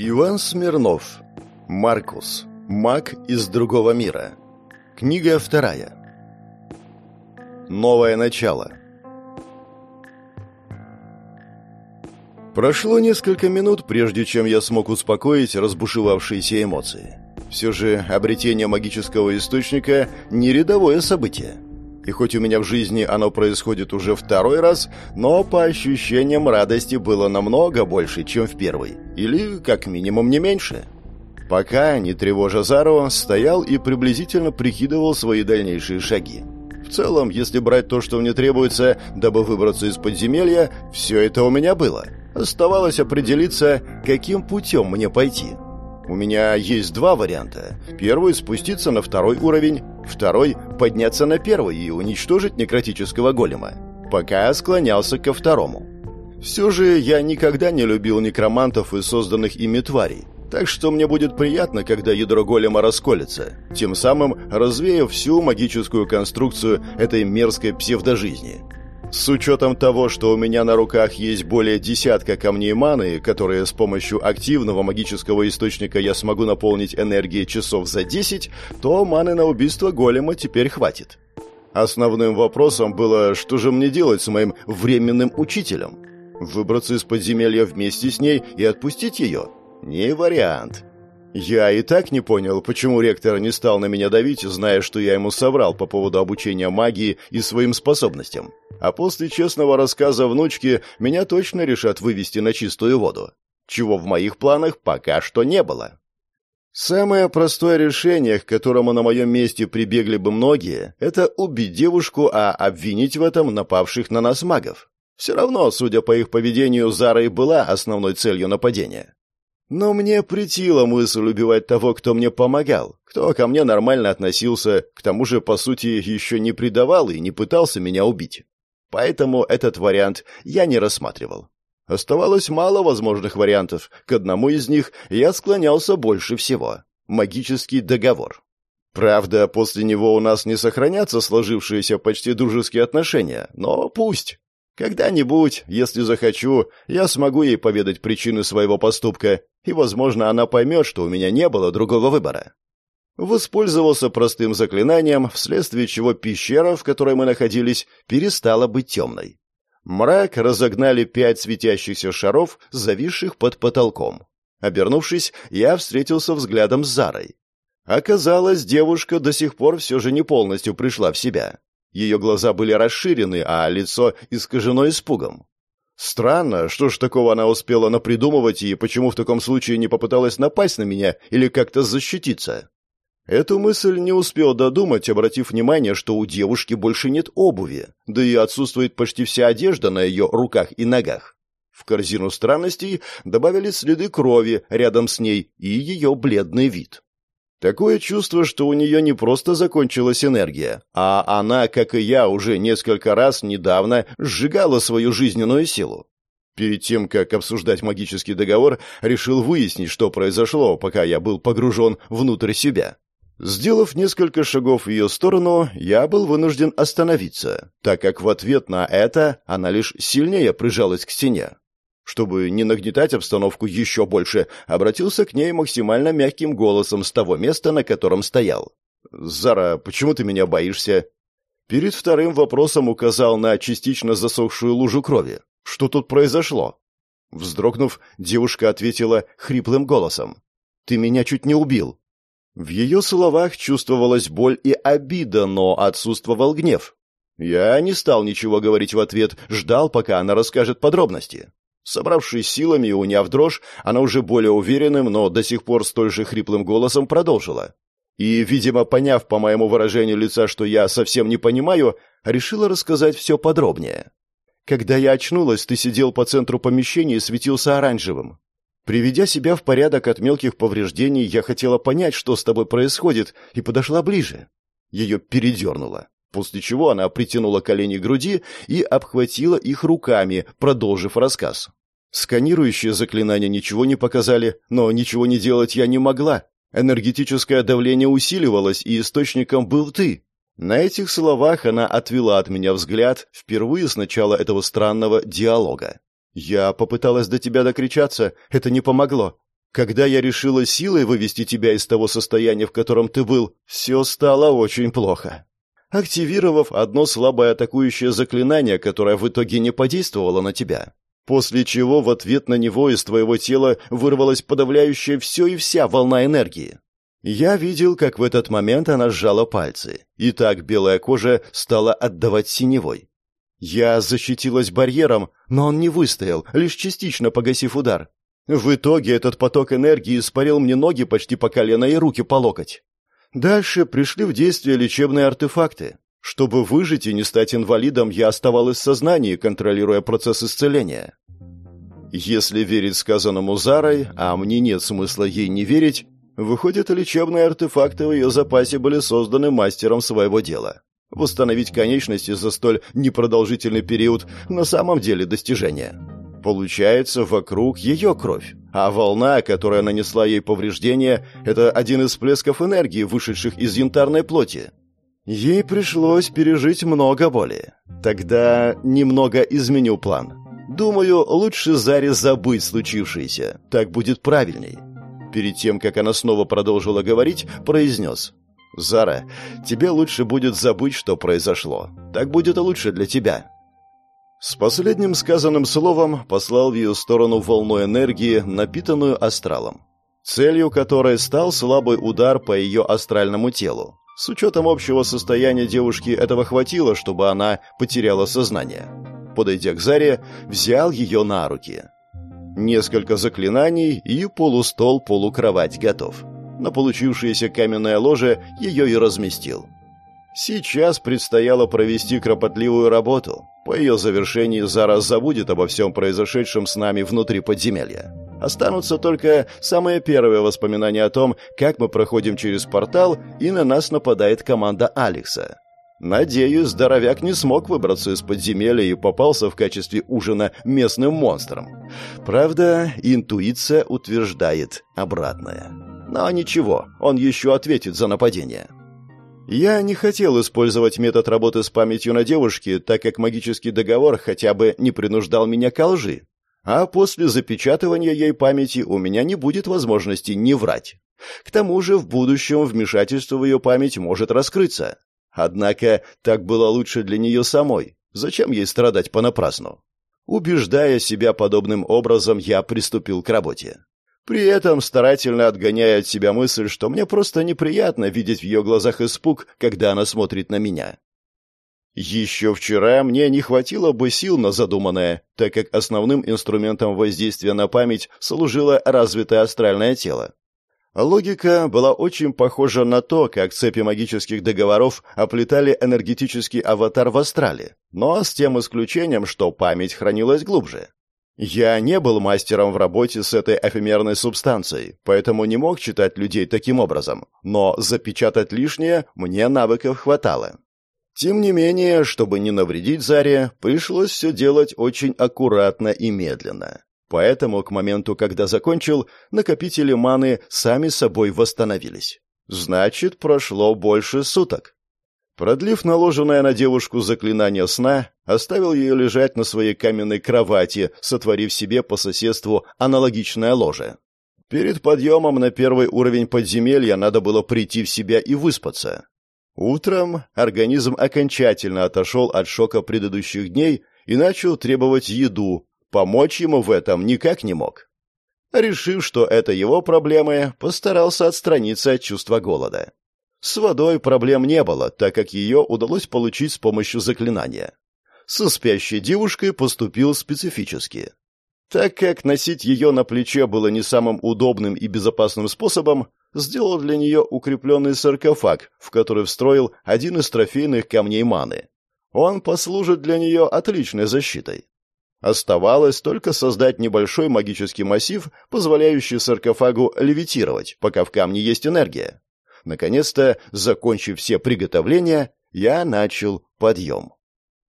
Иван Смирнов. Маркус. Маг из другого мира. Книга вторая. Новое начало. Прошло несколько минут, прежде чем я смог успокоить разбушевавшиеся эмоции. Все же обретение магического источника – не рядовое событие. И хоть у меня в жизни оно происходит уже второй раз, но по ощущениям радости было намного больше, чем в первый. Или, как минимум, не меньше. Пока, не тревожа Зару, стоял и приблизительно прикидывал свои дальнейшие шаги. В целом, если брать то, что мне требуется, дабы выбраться из подземелья, все это у меня было. Оставалось определиться, каким путем мне пойти. У меня есть два варианта. Первый – спуститься на второй уровень, второй – подняться на первый и уничтожить некротического голема. Пока склонялся ко второму. Все же я никогда не любил некромантов и созданных ими тварей, так что мне будет приятно, когда ядро голема расколется, тем самым развеяв всю магическую конструкцию этой мерзкой псевдожизни. С учетом того, что у меня на руках есть более десятка камней маны, которые с помощью активного магического источника я смогу наполнить энергией часов за 10, то маны на убийство голема теперь хватит. Основным вопросом было, что же мне делать с моим временным учителем? Выбраться из подземелья вместе с ней и отпустить ее? Не вариант. Я и так не понял, почему ректор не стал на меня давить, зная, что я ему соврал по поводу обучения магии и своим способностям. А после честного рассказа внучки меня точно решат вывести на чистую воду. Чего в моих планах пока что не было. Самое простое решение, к которому на моем месте прибегли бы многие, это убить девушку, а обвинить в этом напавших на нас магов. Все равно, судя по их поведению, Зара и была основной целью нападения. Но мне притила мысль убивать того, кто мне помогал, кто ко мне нормально относился, к тому же, по сути, еще не предавал и не пытался меня убить. Поэтому этот вариант я не рассматривал. Оставалось мало возможных вариантов. К одному из них я склонялся больше всего. Магический договор. Правда, после него у нас не сохранятся сложившиеся почти дружеские отношения, но пусть. Когда-нибудь, если захочу, я смогу ей поведать причины своего поступка, и, возможно, она поймет, что у меня не было другого выбора. Воспользовался простым заклинанием, вследствие чего пещера, в которой мы находились, перестала быть темной. Мрак разогнали пять светящихся шаров, зависших под потолком. Обернувшись, я встретился взглядом с Зарой. Оказалось, девушка до сих пор все же не полностью пришла в себя. Ее глаза были расширены, а лицо искажено испугом. Странно, что ж такого она успела напридумывать и почему в таком случае не попыталась напасть на меня или как-то защититься. Эту мысль не успел додумать, обратив внимание, что у девушки больше нет обуви, да и отсутствует почти вся одежда на ее руках и ногах. В корзину странностей добавили следы крови рядом с ней и ее бледный вид. Такое чувство, что у нее не просто закончилась энергия, а она, как и я, уже несколько раз недавно сжигала свою жизненную силу. Перед тем, как обсуждать магический договор, решил выяснить, что произошло, пока я был погружен внутрь себя. Сделав несколько шагов в ее сторону, я был вынужден остановиться, так как в ответ на это она лишь сильнее прижалась к стене чтобы не нагнетать обстановку еще больше, обратился к ней максимально мягким голосом с того места, на котором стоял. «Зара, почему ты меня боишься?» Перед вторым вопросом указал на частично засохшую лужу крови. «Что тут произошло?» Вздрогнув, девушка ответила хриплым голосом. «Ты меня чуть не убил». В ее словах чувствовалась боль и обида, но отсутствовал гнев. Я не стал ничего говорить в ответ, ждал, пока она расскажет подробности. Собравшись силами и уняв дрожь, она уже более уверенным, но до сих пор столь же хриплым голосом продолжила. И, видимо, поняв по моему выражению лица, что я совсем не понимаю, решила рассказать все подробнее. Когда я очнулась, ты сидел по центру помещения и светился оранжевым. Приведя себя в порядок от мелких повреждений, я хотела понять, что с тобой происходит, и подошла ближе. Ее передернуло после чего она притянула колени к груди и обхватила их руками, продолжив рассказ. Сканирующие заклинания ничего не показали, но ничего не делать я не могла. Энергетическое давление усиливалось, и источником был ты. На этих словах она отвела от меня взгляд впервые с начала этого странного диалога. Я попыталась до тебя докричаться, это не помогло. Когда я решила силой вывести тебя из того состояния, в котором ты был, все стало очень плохо. Активировав одно слабое атакующее заклинание, которое в итоге не подействовало на тебя, после чего в ответ на него из твоего тела вырвалась подавляющая все и вся волна энергии. Я видел, как в этот момент она сжала пальцы, и так белая кожа стала отдавать синевой. Я защитилась барьером, но он не выстоял, лишь частично погасив удар. В итоге этот поток энергии испарил мне ноги почти по колено и руки по локоть. Дальше пришли в действие лечебные артефакты. Чтобы выжить и не стать инвалидом, я оставалась в сознании, контролируя процесс исцеления. Если верить сказанному Зарой, а мне нет смысла ей не верить, выходит, лечебные артефакты в ее запасе были созданы мастером своего дела. Восстановить конечности за столь непродолжительный период на самом деле достижение. Получается, вокруг ее кровь, а волна, которая нанесла ей повреждения, это один из всплесков энергии, вышедших из янтарной плоти. Ей пришлось пережить много боли. Тогда немного изменю план. Думаю, лучше Заре забыть случившееся. Так будет правильней. Перед тем, как она снова продолжила говорить, произнес. «Зара, тебе лучше будет забыть, что произошло. Так будет лучше для тебя». С последним сказанным словом послал в ее сторону волну энергии, напитанную астралом, целью которой стал слабый удар по ее астральному телу. С учетом общего состояния девушки этого хватило, чтобы она потеряла сознание. Подойдя к Заре, взял ее на руки. Несколько заклинаний, и полустол-полукровать готов. На получившееся каменное ложе ее и разместил. Сейчас предстояло провести кропотливую работу. По ее завершении Зара забудет обо всем произошедшем с нами внутри подземелья. Останутся только самые первые воспоминания о том, как мы проходим через портал, и на нас нападает команда Алекса. Надеюсь, здоровяк не смог выбраться из подземелья и попался в качестве ужина местным монстром. Правда, интуиция утверждает обратное. Но ничего, он еще ответит за нападение. Я не хотел использовать метод работы с памятью на девушке, так как магический договор хотя бы не принуждал меня к лжи. А после запечатывания ей памяти у меня не будет возможности не врать. К тому же в будущем вмешательство в ее память может раскрыться. Однако так было лучше для нее самой. Зачем ей страдать понапрасну? Убеждая себя подобным образом, я приступил к работе. При этом старательно отгоняя от себя мысль, что мне просто неприятно видеть в ее глазах испуг, когда она смотрит на меня. Еще вчера мне не хватило бы сил на задуманное, так как основным инструментом воздействия на память служило развитое астральное тело. Логика была очень похожа на то, как цепи магических договоров оплетали энергетический аватар в астрале, но с тем исключением, что память хранилась глубже. Я не был мастером в работе с этой эфемерной субстанцией, поэтому не мог читать людей таким образом, но запечатать лишнее мне навыков хватало. Тем не менее, чтобы не навредить Заре, пришлось все делать очень аккуратно и медленно. Поэтому к моменту, когда закончил, накопители маны сами собой восстановились. Значит, прошло больше суток. Продлив наложенное на девушку заклинание сна, оставил ее лежать на своей каменной кровати, сотворив себе по соседству аналогичное ложе. Перед подъемом на первый уровень подземелья надо было прийти в себя и выспаться. Утром организм окончательно отошел от шока предыдущих дней и начал требовать еду, помочь ему в этом никак не мог. Решив, что это его проблемы, постарался отстраниться от чувства голода. С водой проблем не было, так как ее удалось получить с помощью заклинания. Со спящей девушкой поступил специфически. Так как носить ее на плече было не самым удобным и безопасным способом, сделал для нее укрепленный саркофаг, в который встроил один из трофейных камней маны. Он послужит для нее отличной защитой. Оставалось только создать небольшой магический массив, позволяющий саркофагу левитировать, пока в камне есть энергия. Наконец-то, закончив все приготовления, я начал подъем.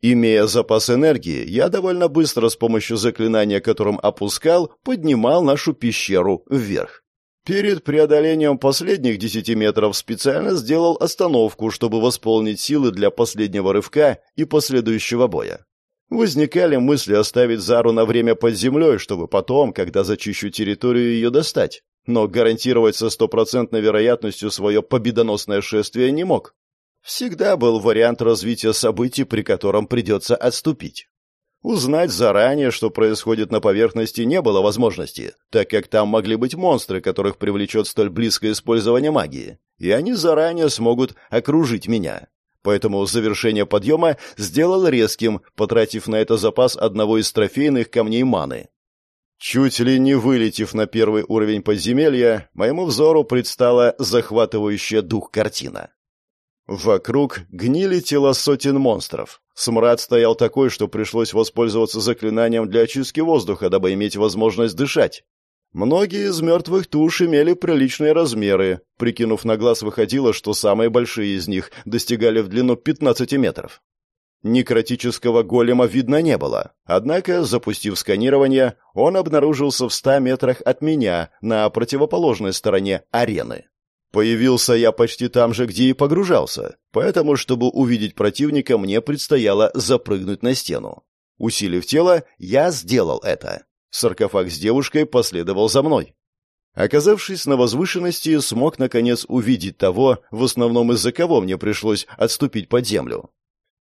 Имея запас энергии, я довольно быстро с помощью заклинания, которым опускал, поднимал нашу пещеру вверх. Перед преодолением последних десяти метров специально сделал остановку, чтобы восполнить силы для последнего рывка и последующего боя. Возникали мысли оставить Зару на время под землей, чтобы потом, когда зачищу территорию, ее достать. Но гарантировать со стопроцентной вероятностью свое победоносное шествие не мог. Всегда был вариант развития событий, при котором придется отступить. Узнать заранее, что происходит на поверхности, не было возможности, так как там могли быть монстры, которых привлечет столь близкое использование магии, и они заранее смогут окружить меня. Поэтому завершение подъема сделал резким, потратив на это запас одного из трофейных камней маны. Чуть ли не вылетев на первый уровень подземелья, моему взору предстала захватывающая дух картина. Вокруг гнили тела сотен монстров. Смрад стоял такой, что пришлось воспользоваться заклинанием для очистки воздуха, дабы иметь возможность дышать. Многие из мертвых туш имели приличные размеры. Прикинув на глаз, выходило, что самые большие из них достигали в длину 15 метров. Некротического голема видно не было. Однако, запустив сканирование, он обнаружился в 100 метрах от меня, на противоположной стороне арены. Появился я почти там же, где и погружался, поэтому, чтобы увидеть противника, мне предстояло запрыгнуть на стену. Усилив тело, я сделал это. Саркофаг с девушкой последовал за мной. Оказавшись на возвышенности, смог, наконец, увидеть того, в основном из-за кого мне пришлось отступить под землю.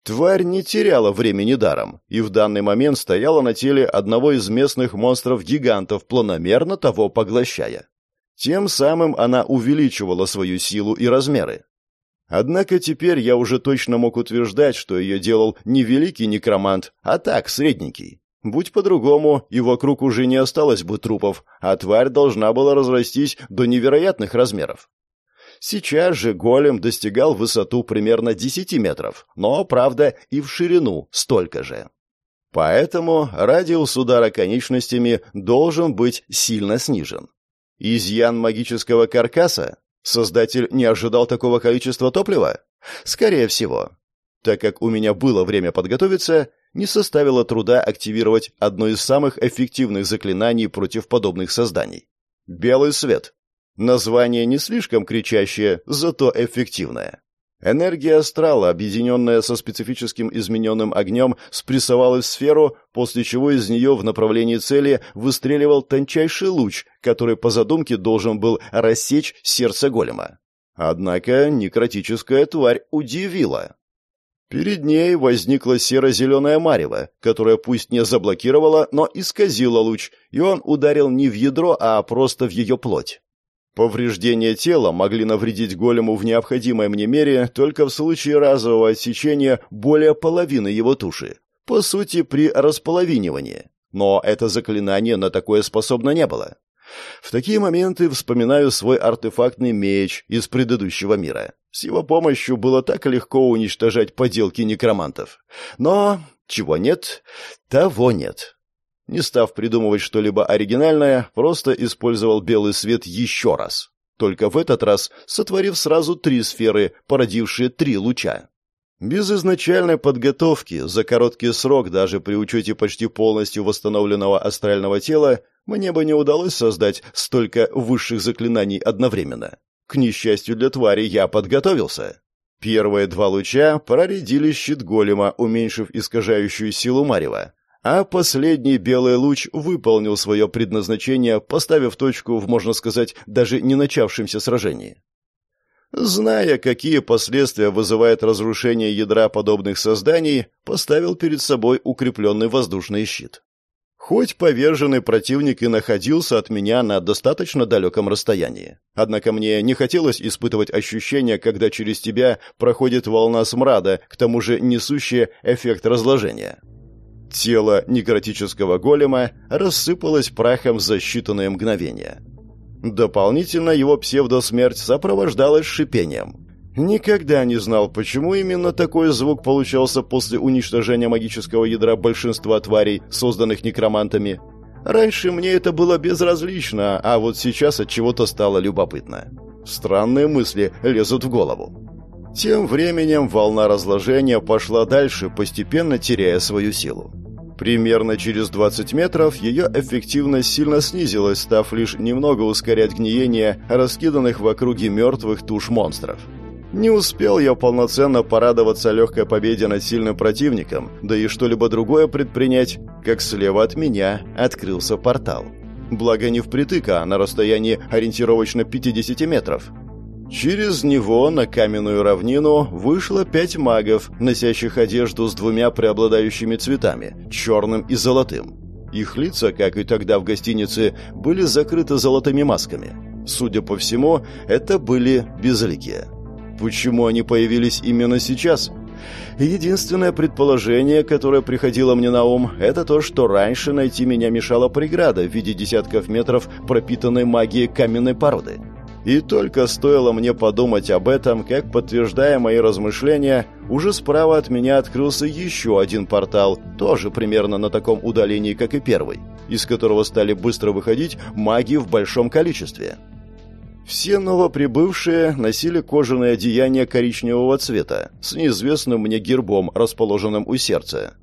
Тварь не теряла времени даром, и в данный момент стояла на теле одного из местных монстров-гигантов, планомерно того поглощая. Тем самым она увеличивала свою силу и размеры. Однако теперь я уже точно мог утверждать, что ее делал не великий некромант, а так, средненький. Будь по-другому, и вокруг уже не осталось бы трупов, а тварь должна была разрастись до невероятных размеров. Сейчас же голем достигал высоту примерно 10 метров, но, правда, и в ширину столько же. Поэтому радиус удара конечностями должен быть сильно снижен. Изъян магического каркаса? Создатель не ожидал такого количества топлива? Скорее всего. Так как у меня было время подготовиться, не составило труда активировать одно из самых эффективных заклинаний против подобных созданий. Белый свет. Название не слишком кричащее, зато эффективное. Энергия астрала, объединенная со специфическим измененным огнем, спрессовалась в сферу, после чего из нее в направлении цели выстреливал тончайший луч, который по задумке должен был рассечь сердце голема. Однако некротическая тварь удивила. Перед ней возникла серо-зеленая марево, которая пусть не заблокировала, но исказила луч, и он ударил не в ядро, а просто в ее плоть. Повреждения тела могли навредить голему в необходимой мне мере только в случае разового отсечения более половины его туши. По сути, при располовинивании. Но это заклинание на такое способно не было. В такие моменты вспоминаю свой артефактный меч из предыдущего мира. С его помощью было так легко уничтожать поделки некромантов. Но чего нет, того нет. Не став придумывать что-либо оригинальное, просто использовал белый свет еще раз. Только в этот раз сотворив сразу три сферы, породившие три луча. Без изначальной подготовки, за короткий срок, даже при учете почти полностью восстановленного астрального тела, мне бы не удалось создать столько высших заклинаний одновременно. К несчастью для твари, я подготовился. Первые два луча проредили щит голема, уменьшив искажающую силу Марева, а последний белый луч выполнил свое предназначение, поставив точку в, можно сказать, даже не начавшемся сражении. Зная, какие последствия вызывает разрушение ядра подобных созданий, поставил перед собой укрепленный воздушный щит. Хоть поверженный противник и находился от меня на достаточно далеком расстоянии. Однако мне не хотелось испытывать ощущение, когда через тебя проходит волна смрада, к тому же несущая эффект разложения. Тело некротического голема рассыпалось прахом за считанные мгновения. Дополнительно его псевдосмерть сопровождалась шипением. Никогда не знал, почему именно такой звук получался после уничтожения магического ядра большинства тварей, созданных некромантами. Раньше мне это было безразлично, а вот сейчас от чего-то стало любопытно. Странные мысли лезут в голову. Тем временем волна разложения пошла дальше, постепенно теряя свою силу. Примерно через 20 метров ее эффективность сильно снизилась, став лишь немного ускорять гниение раскиданных в округе мертвых туш монстров. Не успел я полноценно порадоваться легкой победе над сильным противником, да и что-либо другое предпринять, как слева от меня открылся портал. Благо не впритык, а на расстоянии ориентировочно 50 метров. Через него на каменную равнину вышло пять магов, носящих одежду с двумя преобладающими цветами – черным и золотым. Их лица, как и тогда в гостинице, были закрыты золотыми масками. Судя по всему, это были безликие. Почему они появились именно сейчас? Единственное предположение, которое приходило мне на ум, это то, что раньше найти меня мешала преграда в виде десятков метров пропитанной магией каменной породы. И только стоило мне подумать об этом, как, подтверждая мои размышления, уже справа от меня открылся еще один портал, тоже примерно на таком удалении, как и первый, из которого стали быстро выходить маги в большом количестве. Все новоприбывшие носили кожаное одеяние коричневого цвета с неизвестным мне гербом, расположенным у сердца.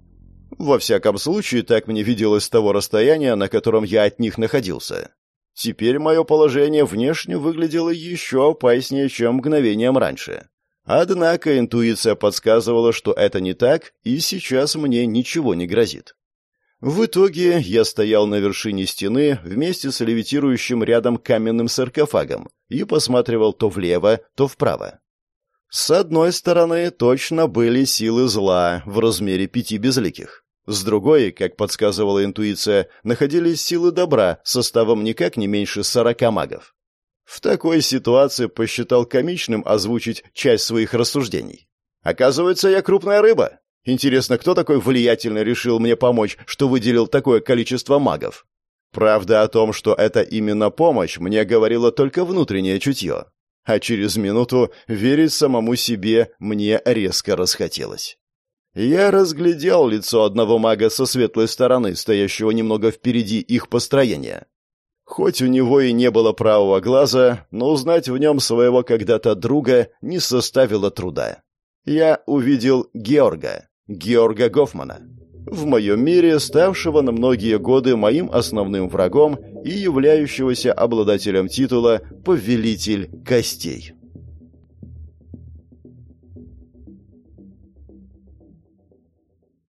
Во всяком случае, так мне виделось с того расстояния, на котором я от них находился. Теперь мое положение внешне выглядело еще опаснее, чем мгновением раньше. Однако интуиция подсказывала, что это не так, и сейчас мне ничего не грозит. В итоге я стоял на вершине стены вместе с левитирующим рядом каменным саркофагом и посматривал то влево, то вправо. С одной стороны, точно были силы зла в размере пяти безликих. С другой, как подсказывала интуиция, находились силы добра составом никак не меньше сорока магов. В такой ситуации посчитал комичным озвучить часть своих рассуждений. Оказывается, я крупная рыба. Интересно, кто такой влиятельный решил мне помочь, что выделил такое количество магов? Правда о том, что это именно помощь, мне говорило только внутреннее чутье. А через минуту верить самому себе мне резко расхотелось. Я разглядел лицо одного мага со светлой стороны, стоящего немного впереди их построения. Хоть у него и не было правого глаза, но узнать в нем своего когда-то друга не составило труда. Я увидел Георга. Георга Гофмана. В моем мире, ставшего на многие годы моим основным врагом и являющегося обладателем титула «Повелитель костей».